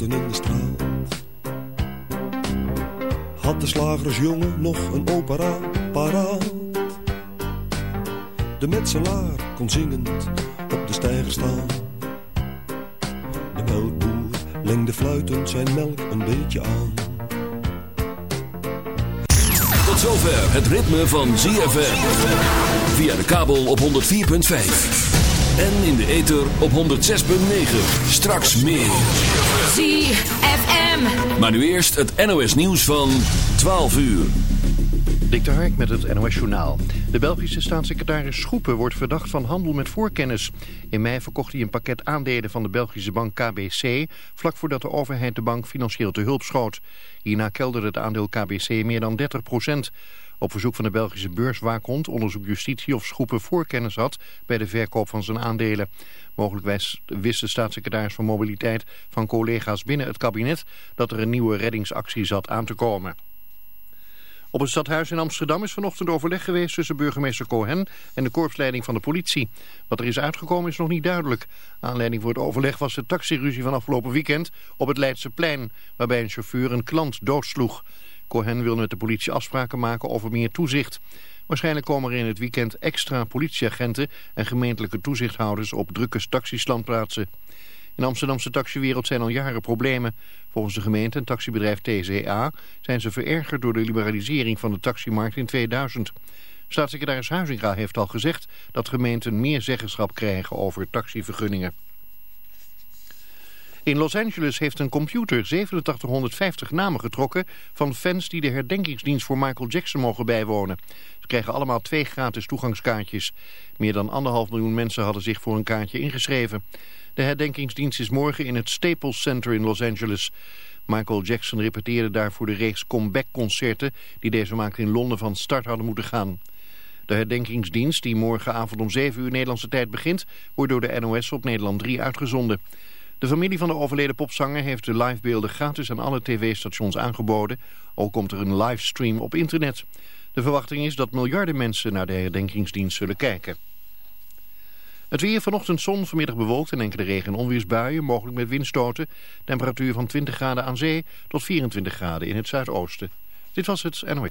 In de straat. Had de slagersjongen nog een opera paraat. De metselaar kon zingend op de steiger staan. De melkboer lengde fluitend zijn melk een beetje aan. Tot zover het ritme van ZFM. Via de kabel op 104.5. En in de ether op 106.9. Straks meer. ZFM. Maar nu eerst het NOS nieuws van 12 uur. Dik de Hark met het NOS Journaal. De Belgische staatssecretaris Schoepen wordt verdacht van handel met voorkennis. In mei verkocht hij een pakket aandelen van de Belgische bank KBC... vlak voordat de overheid de bank financieel te hulp schoot. Hierna kelderde het aandeel KBC meer dan 30 procent. Op verzoek van de Belgische beurswaakhond onderzoekt justitie of Schoepen voorkennis had... bij de verkoop van zijn aandelen. Mogelijk wist de staatssecretaris van Mobiliteit van collega's binnen het kabinet... dat er een nieuwe reddingsactie zat aan te komen. Op het stadhuis in Amsterdam is vanochtend overleg geweest tussen burgemeester Cohen en de korpsleiding van de politie. Wat er is uitgekomen is nog niet duidelijk. Aanleiding voor het overleg was de taxiruzie van afgelopen weekend op het Leidseplein, waarbij een chauffeur een klant doodsloeg. Cohen wil met de politie afspraken maken over meer toezicht. Waarschijnlijk komen er in het weekend extra politieagenten en gemeentelijke toezichthouders op drukke taxistandplaatsen. In de Amsterdamse taxiwereld zijn al jaren problemen. Volgens de gemeente en taxibedrijf TCA zijn ze verergerd door de liberalisering van de taximarkt in 2000. Staatssecretaris Huizinga heeft al gezegd dat gemeenten meer zeggenschap krijgen over taxivergunningen. In Los Angeles heeft een computer 8750 namen getrokken van fans die de herdenkingsdienst voor Michael Jackson mogen bijwonen. Ze krijgen allemaal twee gratis toegangskaartjes. Meer dan anderhalf miljoen mensen hadden zich voor een kaartje ingeschreven. De herdenkingsdienst is morgen in het Staples Center in Los Angeles. Michael Jackson repeteerde daar voor de reeks comeback-concerten... die deze maand in Londen van start hadden moeten gaan. De herdenkingsdienst, die morgenavond om 7 uur Nederlandse tijd begint... wordt door de NOS op Nederland 3 uitgezonden. De familie van de overleden popzanger heeft de livebeelden gratis aan alle tv-stations aangeboden. Ook komt er een livestream op internet. De verwachting is dat miljarden mensen naar de herdenkingsdienst zullen kijken. Het weer vanochtend zon, vanmiddag bewolkt en enkele regen- en onweersbuien, mogelijk met windstoten. Temperatuur van 20 graden aan zee tot 24 graden in het zuidoosten. Dit was het NOE.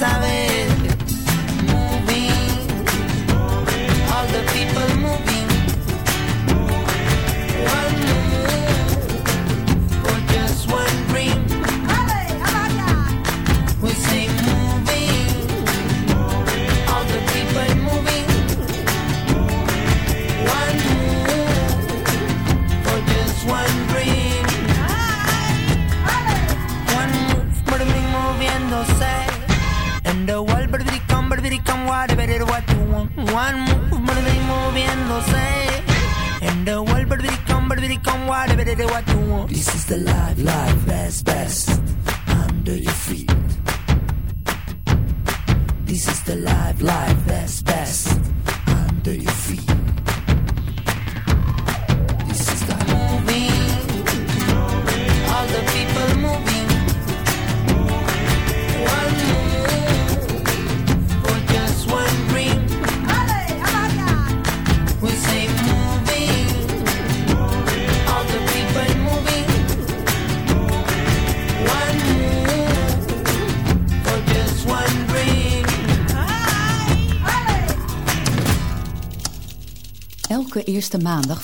saber. the life, life best.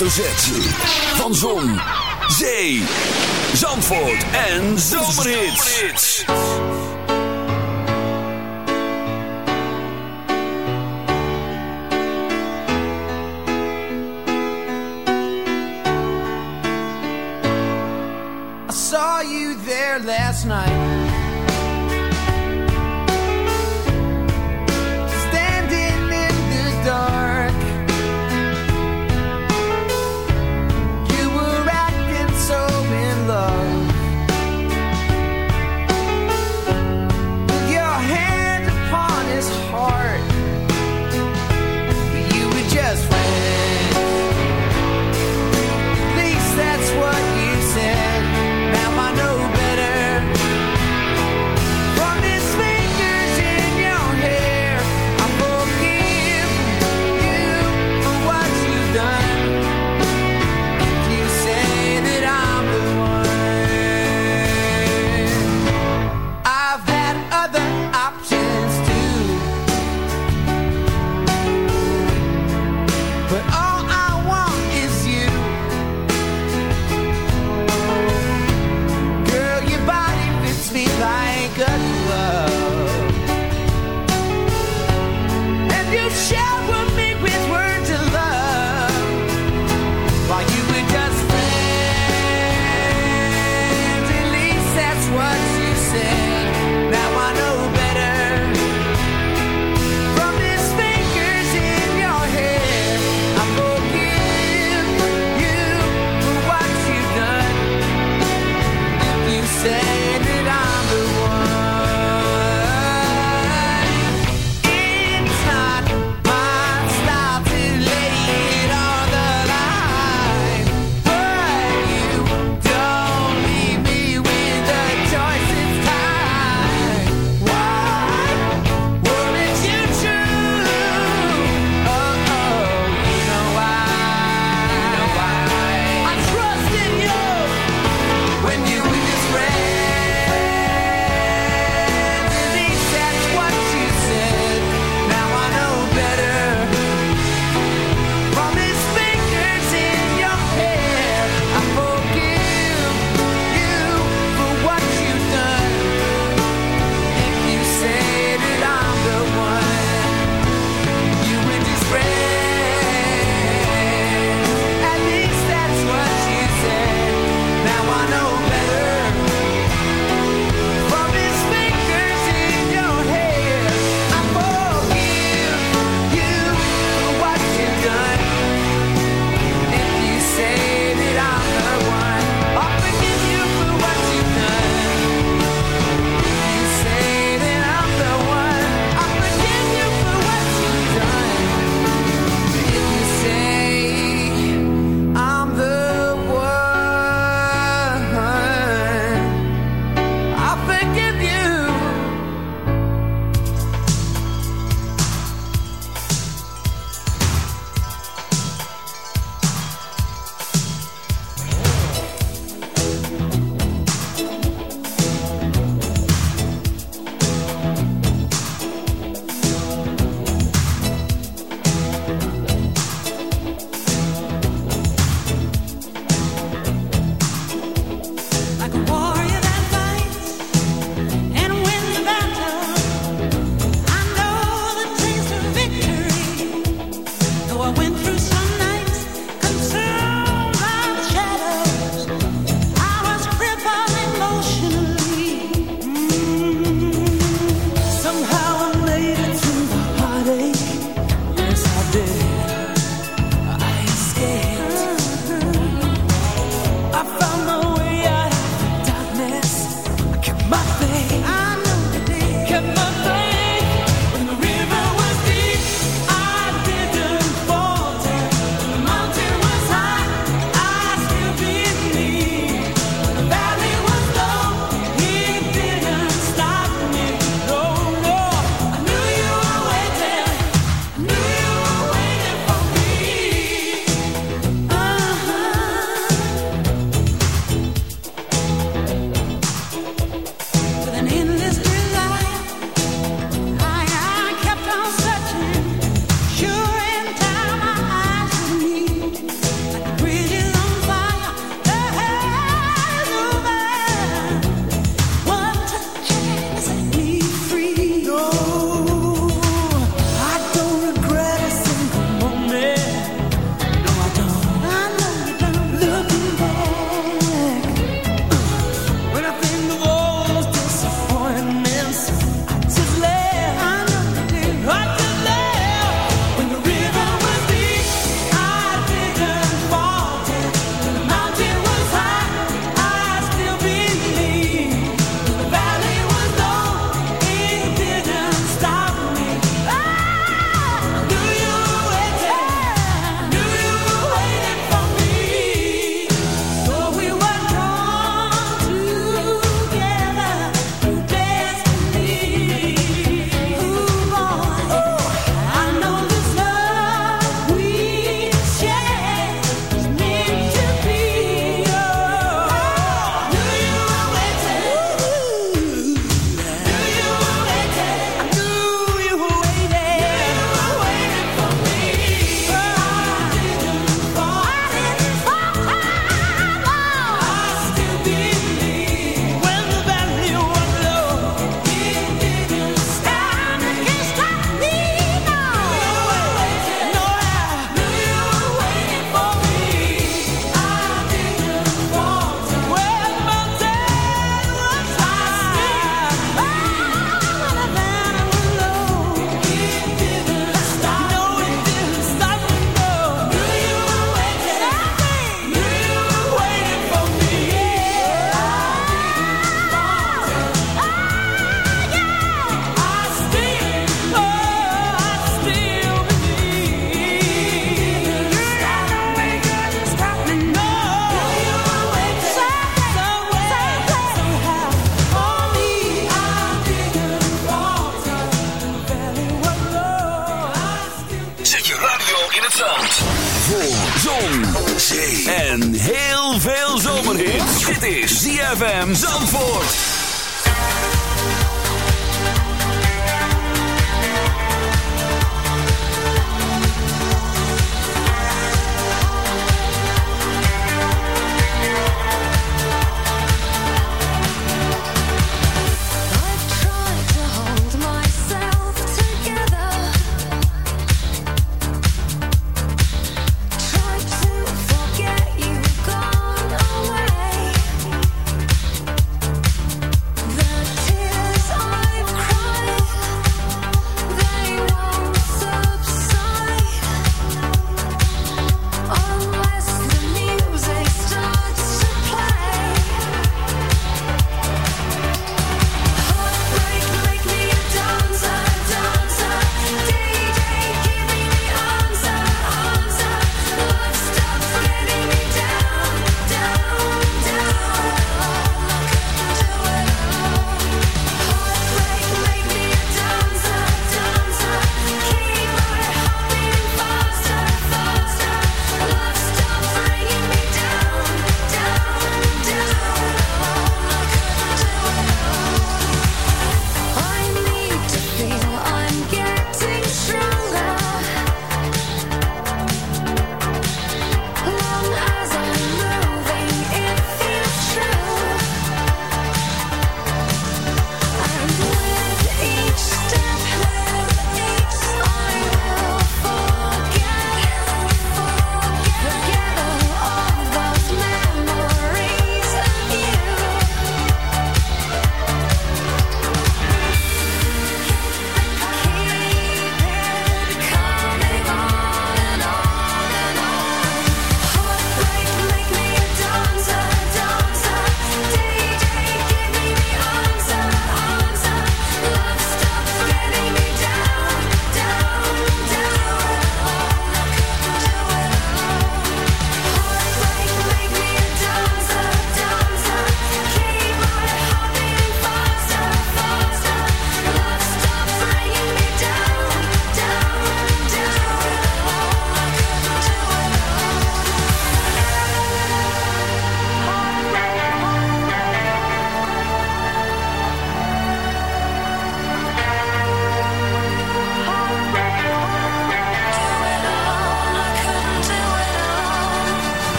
Hoofdletter Z.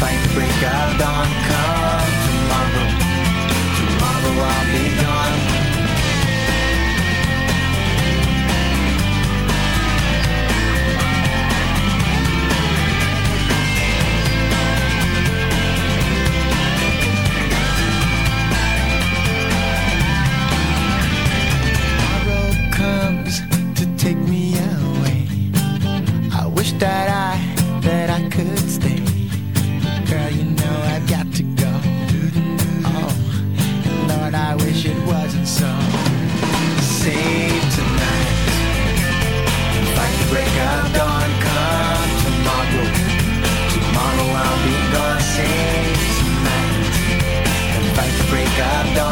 fight the break of dawn. Come tomorrow, tomorrow I'll be gone. God.